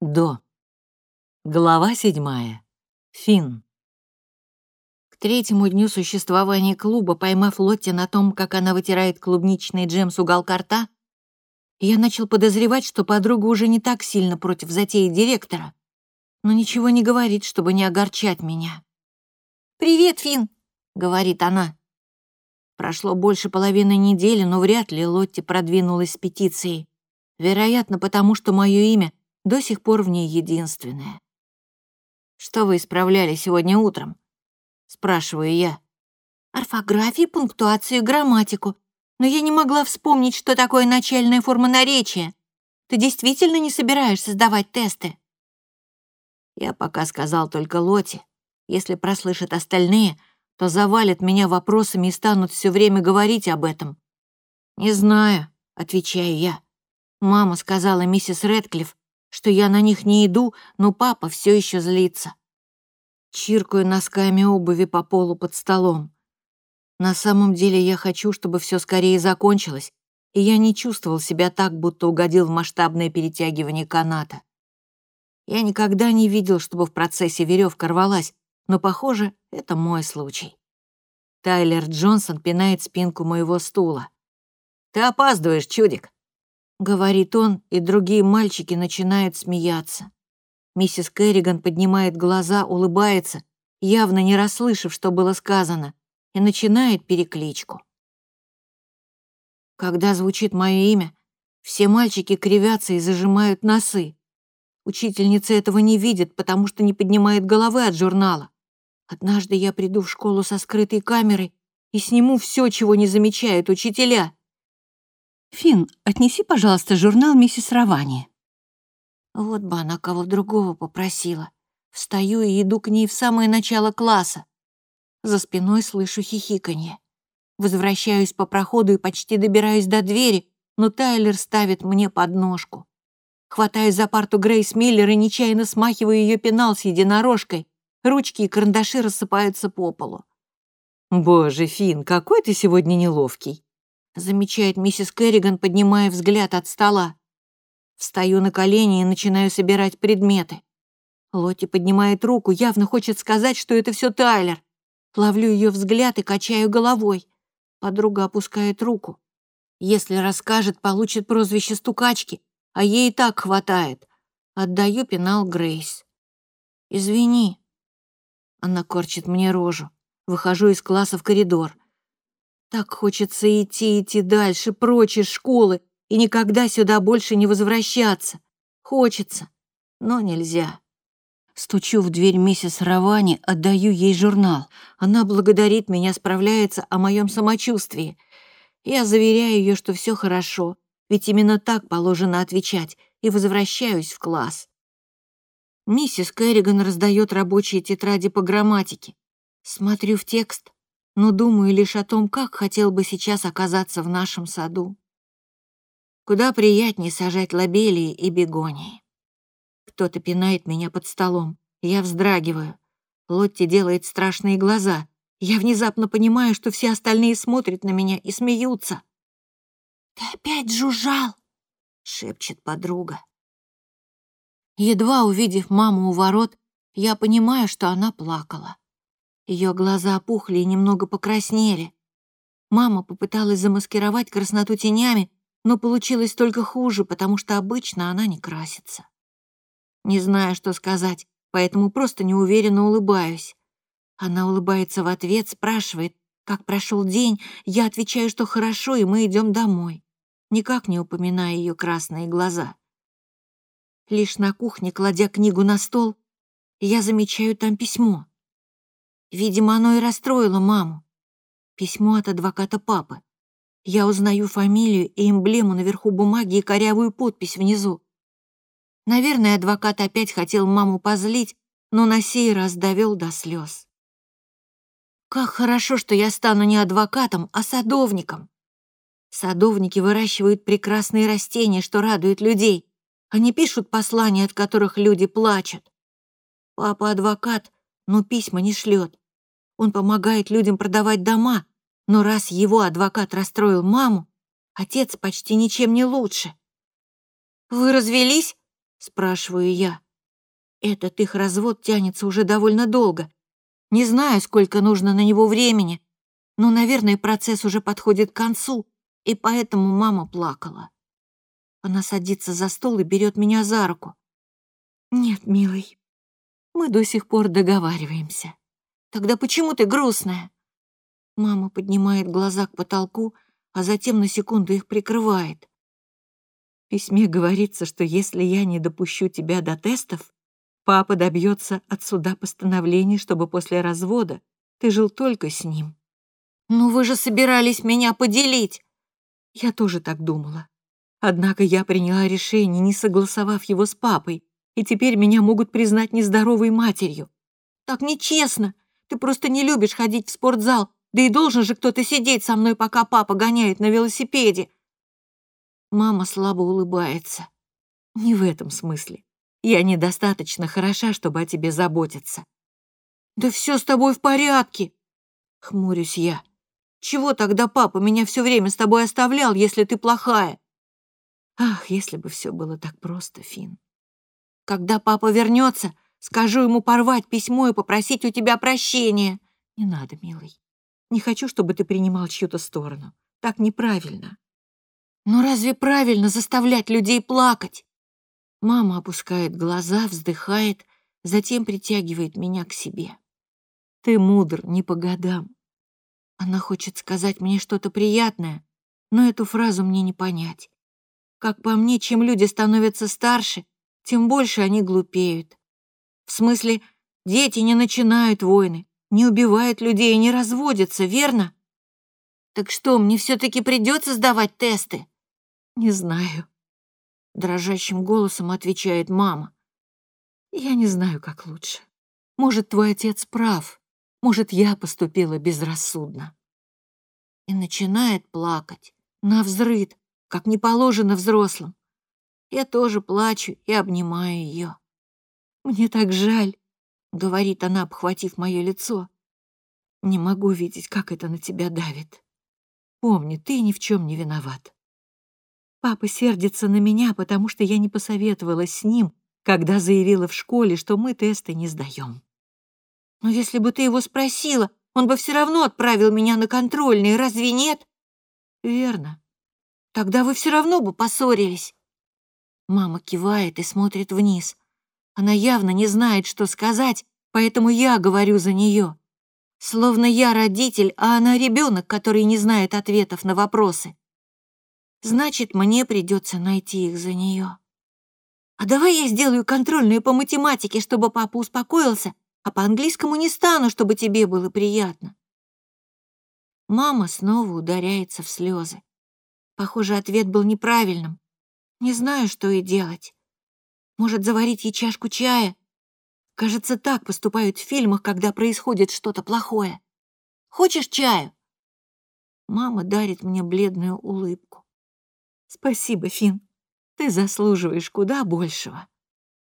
До. Глава седьмая. Фин. К третьему дню существования клуба, поймав Лотти на том, как она вытирает клубничный джем с уголка рта, я начал подозревать, что подруга уже не так сильно против затеи директора, но ничего не говорит, чтобы не огорчать меня. «Привет, Фин, говорит она. Прошло больше половины недели, но вряд ли Лотти продвинулась с петицией. Вероятно, потому что мое имя до сих пор в ней единственное. «Что вы исправляли сегодня утром?» — спрашиваю я. «Орфографию, пунктуацию, грамматику. Но я не могла вспомнить, что такое начальная форма наречия. Ты действительно не собираешься сдавать тесты?» Я пока сказал только Лоте. Если прослышат остальные, то завалят меня вопросами и станут все время говорить об этом. «Не знаю», — отвечаю я. Мама сказала миссис Рэдклифф, что я на них не иду, но папа все еще злится. Чиркаю носками обуви по полу под столом. На самом деле я хочу, чтобы все скорее закончилось, и я не чувствовал себя так, будто угодил в масштабное перетягивание каната. Я никогда не видел, чтобы в процессе веревка рвалась, но, похоже, это мой случай. Тайлер Джонсон пинает спинку моего стула. «Ты опаздываешь, чудик!» — говорит он, и другие мальчики начинают смеяться. Миссис Керриган поднимает глаза, улыбается, явно не расслышав, что было сказано, и начинает перекличку. Когда звучит мое имя, все мальчики кривятся и зажимают носы. Учительница этого не видит, потому что не поднимает головы от журнала. Однажды я приду в школу со скрытой камерой и сниму все, чего не замечают учителя. «Финн, отнеси, пожалуйста, журнал миссис Равани». Вот бы она кого другого попросила. Встаю и иду к ней в самое начало класса. За спиной слышу хихиканье. Возвращаюсь по проходу и почти добираюсь до двери, но Тайлер ставит мне подножку. Хватаю за парту Грейс Миллер и нечаянно смахиваю ее пенал с единорожкой. Ручки и карандаши рассыпаются по полу. «Боже, Финн, какой ты сегодня неловкий!» Замечает миссис Керриган, поднимая взгляд от стола. Встаю на колени и начинаю собирать предметы. Лотти поднимает руку, явно хочет сказать, что это все Тайлер. Ловлю ее взгляд и качаю головой. Подруга опускает руку. Если расскажет, получит прозвище стукачки, а ей и так хватает. Отдаю пенал Грейс. «Извини». Она корчит мне рожу. Выхожу из класса в коридор. Так хочется идти, идти дальше, прочь из школы и никогда сюда больше не возвращаться. Хочется, но нельзя. Стучу в дверь миссис Равани, отдаю ей журнал. Она благодарит меня, справляется о моем самочувствии. Я заверяю ее, что все хорошо, ведь именно так положено отвечать, и возвращаюсь в класс. Миссис Керриган раздает рабочие тетради по грамматике. Смотрю в текст, но думаю лишь о том, как хотел бы сейчас оказаться в нашем саду. Куда приятнее сажать лобелии и бегонии. Кто-то пинает меня под столом. Я вздрагиваю. Лотти делает страшные глаза. Я внезапно понимаю, что все остальные смотрят на меня и смеются. «Ты опять жужжал!» — шепчет подруга. Едва увидев маму у ворот, я понимаю, что она плакала. Ее глаза опухли и немного покраснели. Мама попыталась замаскировать красноту тенями, но получилось только хуже, потому что обычно она не красится. Не знаю, что сказать, поэтому просто неуверенно улыбаюсь. Она улыбается в ответ, спрашивает, как прошел день, я отвечаю, что хорошо, и мы идем домой, никак не упоминая ее красные глаза. Лишь на кухне, кладя книгу на стол, я замечаю там письмо. Видимо, оно и расстроило маму. Письмо от адвоката папы. Я узнаю фамилию и эмблему наверху бумаги и корявую подпись внизу. Наверное, адвокат опять хотел маму позлить, но на сей раз довел до слез. Как хорошо, что я стану не адвокатом, а садовником. Садовники выращивают прекрасные растения, что радуют людей. Они пишут послания, от которых люди плачут. Папа адвокат, но письма не шлет. Он помогает людям продавать дома, но раз его адвокат расстроил маму, отец почти ничем не лучше. «Вы развелись?» Спрашиваю я. Этот их развод тянется уже довольно долго. Не знаю, сколько нужно на него времени, но, наверное, процесс уже подходит к концу, и поэтому мама плакала. Она садится за стол и берет меня за руку. «Нет, милый, мы до сих пор договариваемся. Тогда почему ты грустная?» Мама поднимает глаза к потолку, а затем на секунду их прикрывает. В письме говорится, что если я не допущу тебя до тестов, папа добьется от суда постановления, чтобы после развода ты жил только с ним. «Ну вы же собирались меня поделить!» Я тоже так думала. Однако я приняла решение, не согласовав его с папой, и теперь меня могут признать нездоровой матерью. Так нечестно. Ты просто не любишь ходить в спортзал, да и должен же кто-то сидеть со мной, пока папа гоняет на велосипеде. Мама слабо улыбается. Не в этом смысле. Я недостаточно хороша, чтобы о тебе заботиться. Да все с тобой в порядке, хмурюсь я. Чего тогда папа меня все время с тобой оставлял, если ты плохая? Ах, если бы все было так просто, Фин. Когда папа вернется, скажу ему порвать письмо и попросить у тебя прощения. Не надо, милый. Не хочу, чтобы ты принимал чью-то сторону. Так неправильно. Но разве правильно заставлять людей плакать? Мама опускает глаза, вздыхает, затем притягивает меня к себе. Ты мудр не по годам. Она хочет сказать мне что-то приятное, но эту фразу мне не понять. Как по мне, чем люди становятся старше, тем больше они глупеют. В смысле, дети не начинают войны, не убивают людей и не разводятся, верно? Так что, мне все-таки придется сдавать тесты? Не знаю. Дрожащим голосом отвечает мама. Я не знаю, как лучше. Может, твой отец прав. Может, я поступила безрассудно. И начинает плакать, навзрыд, как не положено взрослым. Я тоже плачу и обнимаю ее. «Мне так жаль», — говорит она, обхватив мое лицо. «Не могу видеть, как это на тебя давит. Помни, ты ни в чем не виноват. Папа сердится на меня, потому что я не посоветовалась с ним, когда заявила в школе, что мы тесты не сдаем. Но если бы ты его спросила, он бы все равно отправил меня на контрольные, разве нет? Верно. Тогда вы все равно бы поссорились. Мама кивает и смотрит вниз. Она явно не знает, что сказать, поэтому я говорю за нее. Словно я родитель, а она ребенок, который не знает ответов на вопросы. Значит, мне придется найти их за нее. А давай я сделаю контрольную по математике, чтобы папа успокоился, а по английскому не стану, чтобы тебе было приятно. Мама снова ударяется в слезы. Похоже, ответ был неправильным. Не знаю, что и делать. Может, заварить ей чашку чая? Кажется, так поступают в фильмах, когда происходит что-то плохое. Хочешь чаю? Мама дарит мне бледную улыбку. Спасибо, Фин. Ты заслуживаешь куда большего.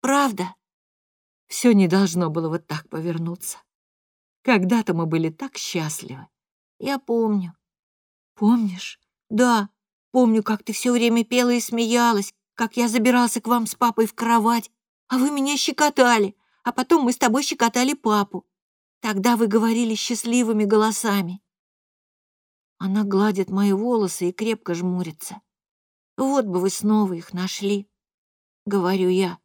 Правда? Все не должно было вот так повернуться. Когда-то мы были так счастливы. Я помню. Помнишь? Да, Помню, как ты все время пела и смеялась, как я забирался к вам с папой в кровать, а вы меня щекотали, а потом мы с тобой щекотали папу. Тогда вы говорили счастливыми голосами. Она гладит мои волосы и крепко жмурится. Вот бы вы снова их нашли, говорю я.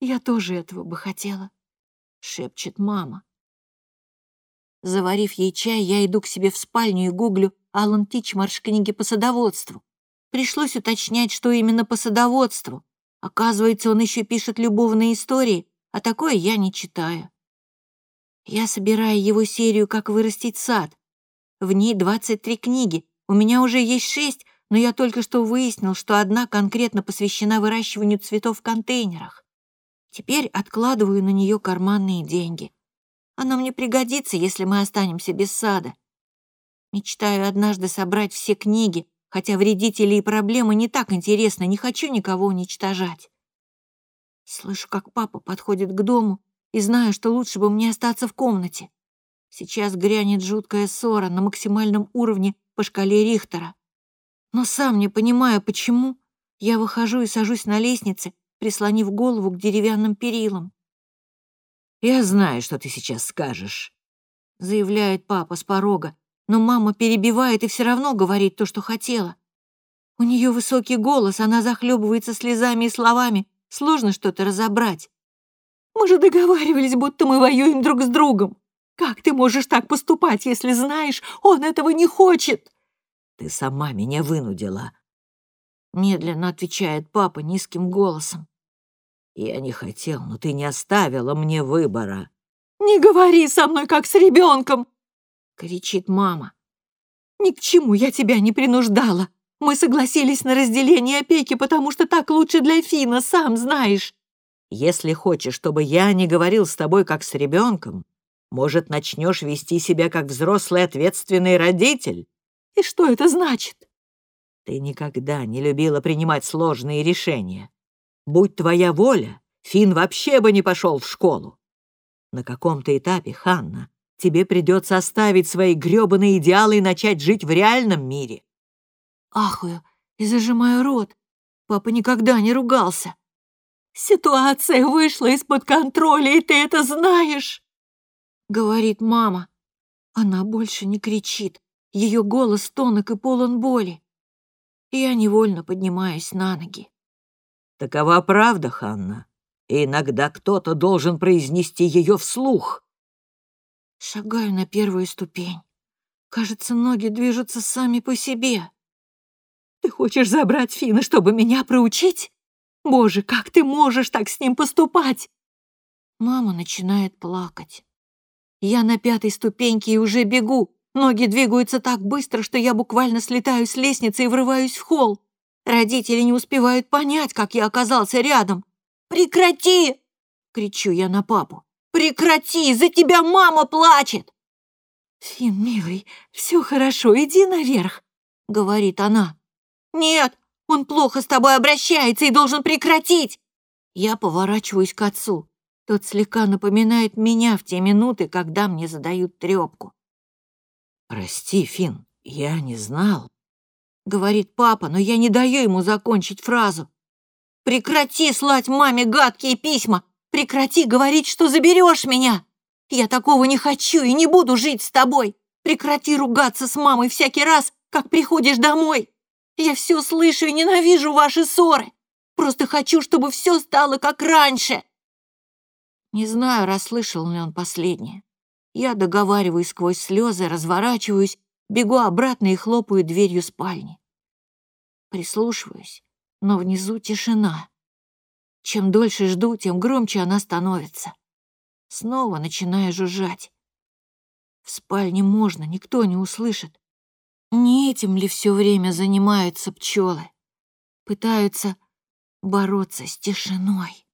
Я тоже этого бы хотела, шепчет мама. Заварив ей чай, я иду к себе в спальню и гуглю Алан Тичмарш книги по садоводству. Пришлось уточнять, что именно по садоводству. Оказывается, он еще пишет любовные истории, а такое я не читаю. Я собираю его серию «Как вырастить сад». В ней 23 книги, у меня уже есть шесть, но я только что выяснил, что одна конкретно посвящена выращиванию цветов в контейнерах. Теперь откладываю на нее карманные деньги. Она мне пригодится, если мы останемся без сада. Мечтаю однажды собрать все книги, хотя вредители и проблемы не так интересны, не хочу никого уничтожать. Слышу, как папа подходит к дому и знаю, что лучше бы мне остаться в комнате. Сейчас грянет жуткая ссора на максимальном уровне по шкале Рихтера. Но сам не понимаю, почему. Я выхожу и сажусь на лестнице, прислонив голову к деревянным перилам. «Я знаю, что ты сейчас скажешь», — заявляет папа с порога, но мама перебивает и все равно говорит то, что хотела. У нее высокий голос, она захлебывается слезами и словами, сложно что-то разобрать. «Мы же договаривались, будто мы воюем друг с другом. Как ты можешь так поступать, если знаешь, он этого не хочет?» «Ты сама меня вынудила», — медленно отвечает папа низким голосом. «Я не хотел, но ты не оставила мне выбора». «Не говори со мной, как с ребенком!» — кричит мама. «Ни к чему я тебя не принуждала. Мы согласились на разделение опеки, потому что так лучше для Фина, сам знаешь». «Если хочешь, чтобы я не говорил с тобой, как с ребенком, может, начнешь вести себя, как взрослый ответственный родитель?» «И что это значит?» «Ты никогда не любила принимать сложные решения. Будь твоя воля, Фин вообще бы не пошел в школу. На каком-то этапе, Ханна, тебе придется оставить свои грёбаные идеалы и начать жить в реальном мире. Ахую и зажимаю рот. Папа никогда не ругался. «Ситуация вышла из-под контроля, и ты это знаешь!» Говорит мама. Она больше не кричит. Ее голос тонок и полон боли. Я невольно поднимаюсь на ноги. Такова правда, Ханна. И иногда кто-то должен произнести ее вслух. Шагаю на первую ступень. Кажется, ноги движутся сами по себе. Ты хочешь забрать Фина, чтобы меня проучить? Боже, как ты можешь так с ним поступать? Мама начинает плакать. Я на пятой ступеньке и уже бегу. Ноги двигаются так быстро, что я буквально слетаю с лестницы и врываюсь в холл. Родители не успевают понять, как я оказался рядом. «Прекрати!» — кричу я на папу. «Прекрати! За тебя мама плачет!» «Фин, милый, все хорошо, иди наверх», — говорит она. «Нет, он плохо с тобой обращается и должен прекратить!» Я поворачиваюсь к отцу. Тот слегка напоминает меня в те минуты, когда мне задают трёпку. «Прости, Фин, я не знал», — говорит папа, но я не даю ему закончить фразу. «Прекрати слать маме гадкие письма! Прекрати говорить, что заберешь меня! Я такого не хочу и не буду жить с тобой! Прекрати ругаться с мамой всякий раз, как приходишь домой! Я все слышу и ненавижу ваши ссоры! Просто хочу, чтобы все стало как раньше!» Не знаю, расслышал ли он последнее. Я договариваюсь сквозь слезы, разворачиваюсь, бегу обратно и хлопаю дверью спальни. Прислушиваюсь, но внизу тишина. Чем дольше жду, тем громче она становится. Снова начинаю жужжать. В спальне можно, никто не услышит. Не этим ли все время занимаются пчелы? Пытаются бороться с тишиной.